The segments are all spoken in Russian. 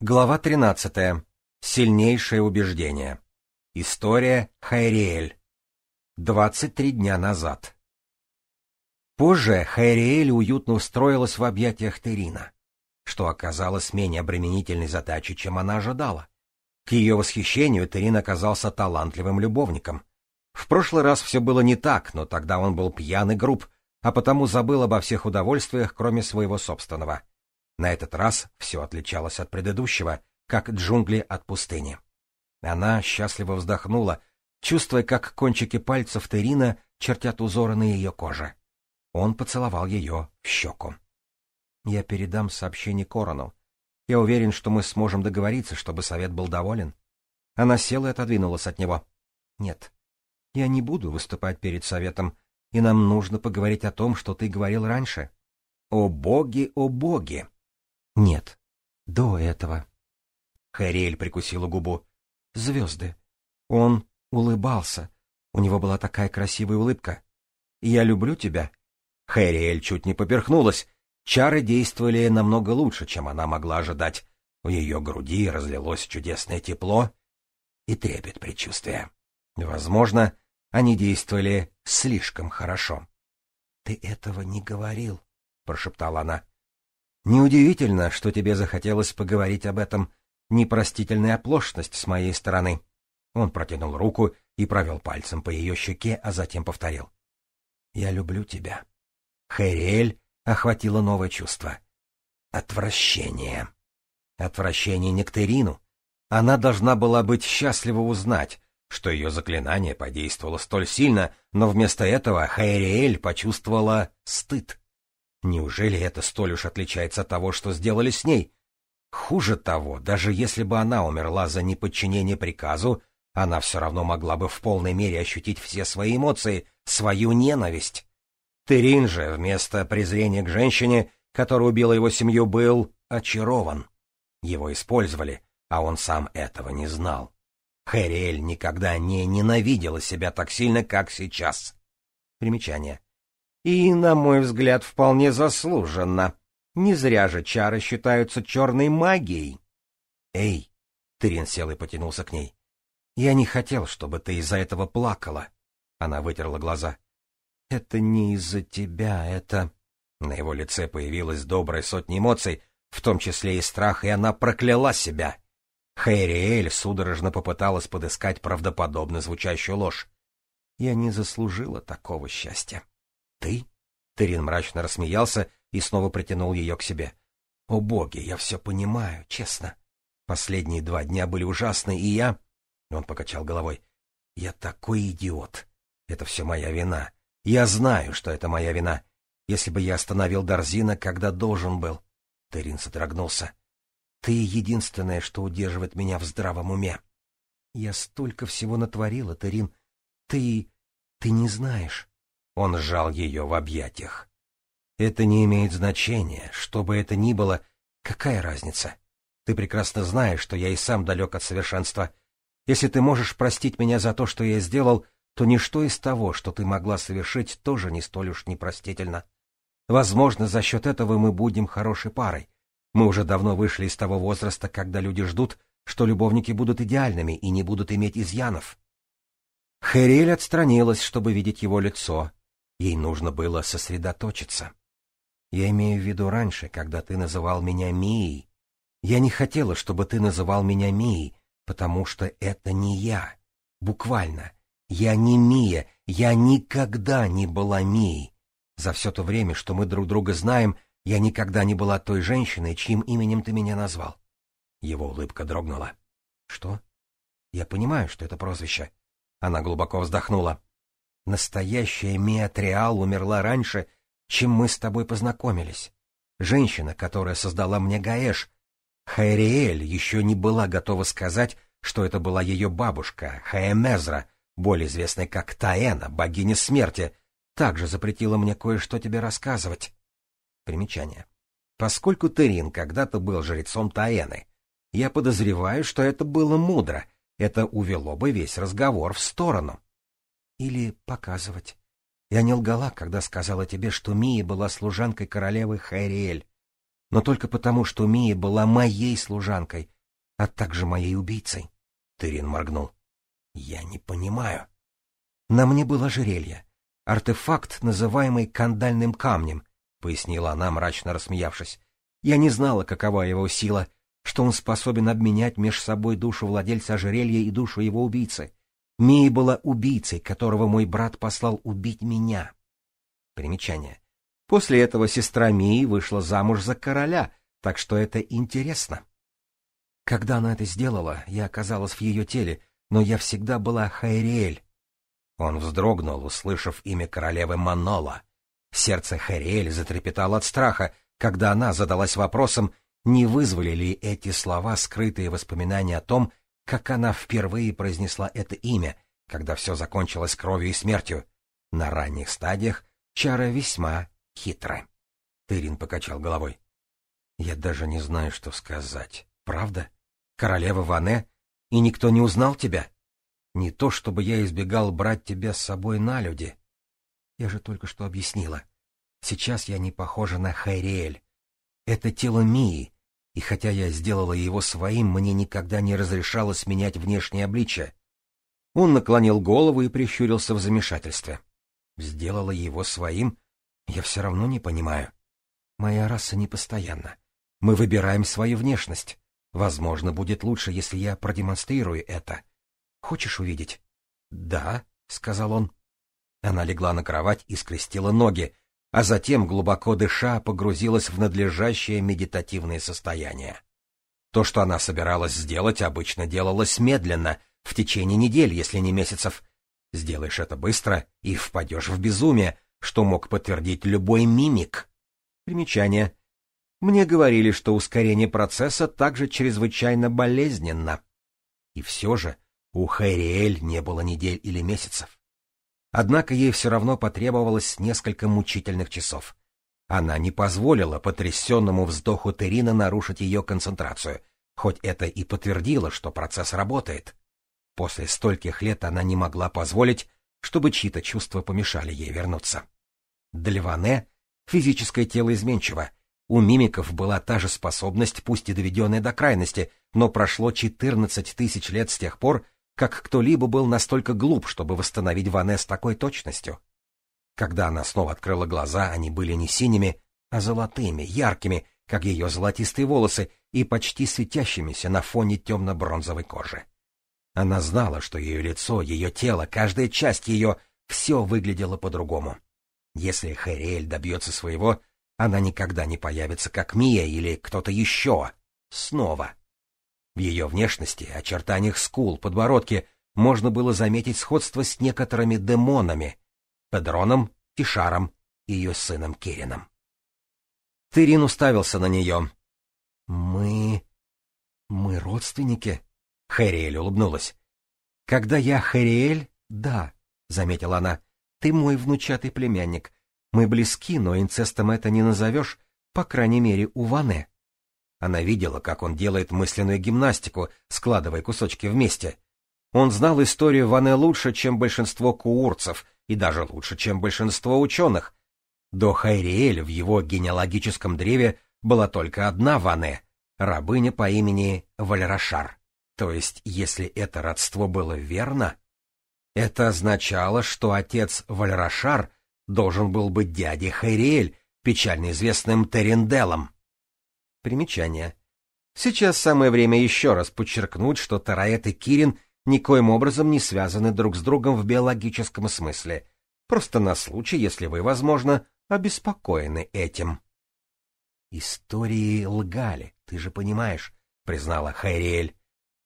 Глава 13. Сильнейшее убеждение. История Хайриэль. 23 дня назад. Позже Хайриэль уютно устроилась в объятиях Терина, что оказалось менее обременительной задачей, чем она ожидала. К ее восхищению Терин оказался талантливым любовником. В прошлый раз все было не так, но тогда он был пьян и груб, а потому забыл обо всех удовольствиях, кроме своего собственного — на этот раз все отличалось от предыдущего, как джунгли от пустыни. Она счастливо вздохнула, чувствуя, как кончики пальцев Терина чертят узоры на ее коже. Он поцеловал ее в щеку. «Я передам сообщение Корону. Я уверен, что мы сможем договориться, чтобы совет был доволен». Она села и отодвинулась от него. «Нет, я не буду выступать перед советом, и нам нужно поговорить о том, что ты говорил раньше». «О боги, о боги!» Нет, до этого. Хариэль прикусила губу. Звезды. Он улыбался. У него была такая красивая улыбка. «Я люблю тебя». Хэриэль чуть не поперхнулась. Чары действовали намного лучше, чем она могла ожидать. В ее груди разлилось чудесное тепло и трепет предчувствия. Возможно, они действовали слишком хорошо. — Ты этого не говорил, — прошептала она. Неудивительно, что тебе захотелось поговорить об этом. Непростительная оплошность с моей стороны. Он протянул руку и провел пальцем по ее щеке, а затем повторил. «Я люблю тебя». Хэриэль охватило новое чувство. Отвращение. Отвращение Нектерину. Она должна была быть счастлива узнать, что ее заклинание подействовало столь сильно, но вместо этого Хайриэль почувствовала стыд. Неужели это столь уж отличается от того, что сделали с ней? Хуже того, даже если бы она умерла за неподчинение приказу, она все равно могла бы в полной мере ощутить все свои эмоции, свою ненависть. Терин же вместо презрения к женщине, которая убила его семью, был очарован. Его использовали, а он сам этого не знал. Хэриэль никогда не ненавидела себя так сильно, как сейчас. Примечание. И, на мой взгляд, вполне заслуженно. Не зря же чары считаются черной магией. Эй! Тырин сел и потянулся к ней. Я не хотел, чтобы ты из-за этого плакала. Она вытерла глаза. Это не из-за тебя, это... На его лице появилась добрая сотня эмоций, в том числе и страх, и она прокляла себя. Хэриэль судорожно попыталась подыскать правдоподобно звучащую ложь. Я не заслужила такого счастья. «Ты?» — Терин мрачно рассмеялся и снова притянул ее к себе. «О боги, я все понимаю, честно. Последние два дня были ужасны, и я...» Он покачал головой. «Я такой идиот. Это все моя вина. Я знаю, что это моя вина. Если бы я остановил Дарзина, когда должен был...» Терин содрогнулся. «Ты единственное, что удерживает меня в здравом уме. Я столько всего натворила, Терин. Ты... ты не знаешь...» Он сжал ее в объятиях. «Это не имеет значения, что бы это ни было, какая разница? Ты прекрасно знаешь, что я и сам далек от совершенства. Если ты можешь простить меня за то, что я сделал, то ничто из того, что ты могла совершить, тоже не столь уж непростительно. Возможно, за счет этого мы будем хорошей парой. Мы уже давно вышли из того возраста, когда люди ждут, что любовники будут идеальными и не будут иметь изъянов». Хериль отстранилась, чтобы видеть его лицо, Ей нужно было сосредоточиться. Я имею в виду раньше, когда ты называл меня Мией. Я не хотела, чтобы ты называл меня Мией, потому что это не я. Буквально. Я не Мия, я никогда не была Мией. За все то время, что мы друг друга знаем, я никогда не была той женщиной, чьим именем ты меня назвал. Его улыбка дрогнула. — Что? — Я понимаю, что это прозвище. Она глубоко вздохнула. Настоящая Мия Триал умерла раньше, чем мы с тобой познакомились. Женщина, которая создала мне Гаэш. Хайриэль еще не была готова сказать, что это была ее бабушка, Хаэмезра, более известная как Таэна, богиня смерти, также запретила мне кое-что тебе рассказывать. Примечание. Поскольку Терин когда-то был жрецом Таэны, я подозреваю, что это было мудро, это увело бы весь разговор в сторону или показывать. Я не лгала, когда сказала тебе, что Мия была служанкой королевы Хайриэль. Но только потому, что Мия была моей служанкой, а также моей убийцей. Тырин моргнул. Я не понимаю. На мне было жерелье, Артефакт, называемый кандальным камнем, пояснила она, мрачно рассмеявшись. Я не знала, какова его сила, что он способен обменять меж собой душу владельца ожерелья и душу его убийцы. Мия была убийцей, которого мой брат послал убить меня. Примечание. После этого сестра Мии вышла замуж за короля, так что это интересно. Когда она это сделала, я оказалась в ее теле, но я всегда была Хайриэль. Он вздрогнул, услышав имя королевы Манола. Сердце Хайриэль затрепетало от страха, когда она задалась вопросом, не вызвали ли эти слова скрытые воспоминания о том, как она впервые произнесла это имя, когда все закончилось кровью и смертью. На ранних стадиях чара весьма хитра. Тырин покачал головой. Я даже не знаю, что сказать. Правда? Королева Ване? И никто не узнал тебя? Не то, чтобы я избегал брать тебя с собой на люди. Я же только что объяснила. Сейчас я не похожа на Хайриэль. Это тело Мии, и хотя я сделала его своим, мне никогда не разрешалось менять внешнее обличие. Он наклонил голову и прищурился в замешательстве. Сделала его своим? Я все равно не понимаю. Моя раса непостоянна. Мы выбираем свою внешность. Возможно, будет лучше, если я продемонстрирую это. Хочешь увидеть? — Да, — сказал он. Она легла на кровать и скрестила ноги, а затем, глубоко дыша, погрузилась в надлежащее медитативное состояние. То, что она собиралась сделать, обычно делалось медленно, в течение недель, если не месяцев. Сделаешь это быстро и впадешь в безумие, что мог подтвердить любой мимик. Примечание. Мне говорили, что ускорение процесса также чрезвычайно болезненно. И все же у Хэриэль не было недель или месяцев. Однако ей все равно потребовалось несколько мучительных часов. Она не позволила потрясенному вздоху Терина нарушить ее концентрацию, хоть это и подтвердило, что процесс работает. После стольких лет она не могла позволить, чтобы чьи-то чувства помешали ей вернуться. Для Ване физическое тело изменчиво. У мимиков была та же способность, пусть и доведенная до крайности, но прошло 14 тысяч лет с тех пор, как кто-либо был настолько глуп, чтобы восстановить Ване с такой точностью. Когда она снова открыла глаза, они были не синими, а золотыми, яркими, как ее золотистые волосы, и почти светящимися на фоне темно-бронзовой кожи. Она знала, что ее лицо, ее тело, каждая часть ее — все выглядело по-другому. Если Хэриэль добьется своего, она никогда не появится как Мия или кто-то еще. Снова. В ее внешности, очертаниях скул, подбородке можно было заметить сходство с некоторыми демонами — Педроном, Тишаром и ее сыном Кирином. Тырин уставился на нее. — Мы... мы родственники? — Хэриэль улыбнулась. — Когда я Хэриэль, да, — заметила она, — ты мой внучатый племянник. Мы близки, но инцестом это не назовешь, по крайней мере, у Ване. Она видела, как он делает мысленную гимнастику, складывая кусочки вместе. Он знал историю Ване лучше, чем большинство куурцев, и даже лучше, чем большинство ученых. До Хайриэль в его генеалогическом древе была только одна Ване, рабыня по имени Вальрашар. То есть, если это родство было верно, это означало, что отец Вальрашар должен был быть дядей Хайриэль, печально известным Теренделом. Примечание. Сейчас самое время еще раз подчеркнуть, что Тараэт и Кирин никоим образом не связаны друг с другом в биологическом смысле. Просто на случай, если вы, возможно, обеспокоены этим. «Истории лгали, ты же понимаешь», — признала Хайриэль.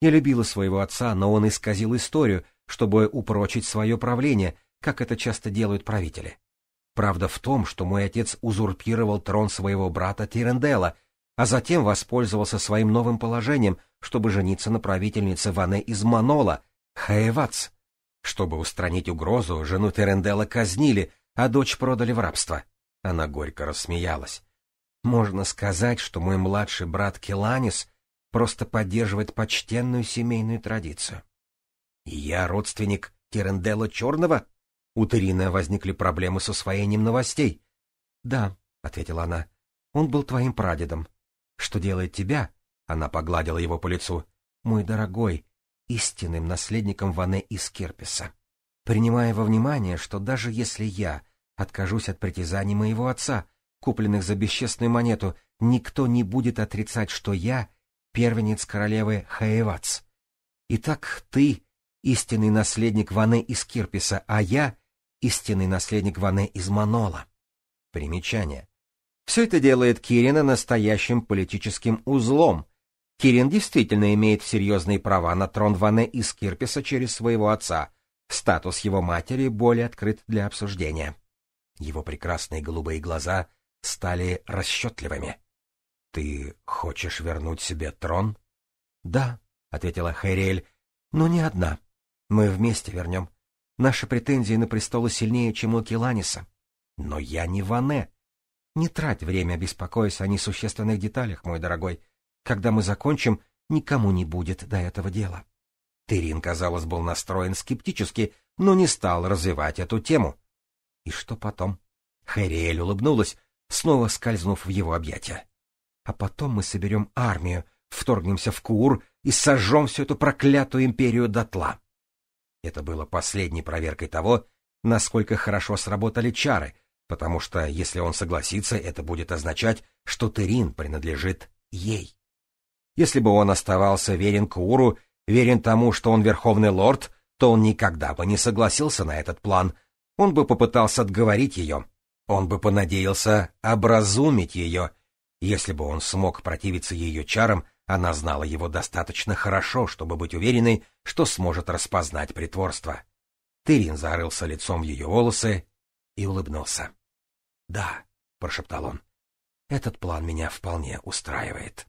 «Я любила своего отца, но он исказил историю, чтобы упрочить свое правление, как это часто делают правители. Правда в том, что мой отец узурпировал трон своего брата Тирендела — а затем воспользовался своим новым положением, чтобы жениться на правительнице Ване из Манола, Хаевац. Чтобы устранить угрозу, жену Терендела казнили, а дочь продали в рабство. Она горько рассмеялась. Можно сказать, что мой младший брат Келанис просто поддерживает почтенную семейную традицию. Я родственник Терендела Черного? У Терина возникли проблемы с усвоением новостей. — Да, — ответила она, — он был твоим прадедом. Что делает тебя, — она погладила его по лицу, — мой дорогой, истинным наследником Ване из Кирписа. Принимая во внимание, что даже если я откажусь от притязаний моего отца, купленных за бесчестную монету, никто не будет отрицать, что я — первенец королевы Хаевац. Итак, ты — истинный наследник Ване из Кирписа, а я — истинный наследник Ване из Манола. Примечание. Все это делает Кирина настоящим политическим узлом. Кирин действительно имеет серьезные права на трон Ване из Кирписа через своего отца. Статус его матери более открыт для обсуждения. Его прекрасные голубые глаза стали расчетливыми. — Ты хочешь вернуть себе трон? — Да, — ответила Хэриэль, — но не одна. Мы вместе вернем. Наши претензии на престолы сильнее, чем у Келаниса. — Но я не Ване, не трать время, беспокоясь о несущественных деталях, мой дорогой. Когда мы закончим, никому не будет до этого дела. Терин, казалось, был настроен скептически, но не стал развивать эту тему. И что потом? Хэриэль улыбнулась, снова скользнув в его объятия. А потом мы соберем армию, вторгнемся в Куур и сожжем всю эту проклятую империю дотла. Это было последней проверкой того, насколько хорошо сработали чары — потому что если он согласится, это будет означать, что Терин принадлежит ей. Если бы он оставался верен Куру, верен тому, что он верховный лорд, то он никогда бы не согласился на этот план, он бы попытался отговорить ее, он бы понадеялся образумить ее. Если бы он смог противиться ее чарам, она знала его достаточно хорошо, чтобы быть уверенной, что сможет распознать притворство. Тырин зарылся лицом в ее волосы и улыбнулся. «Да», — прошептал он, — «этот план меня вполне устраивает».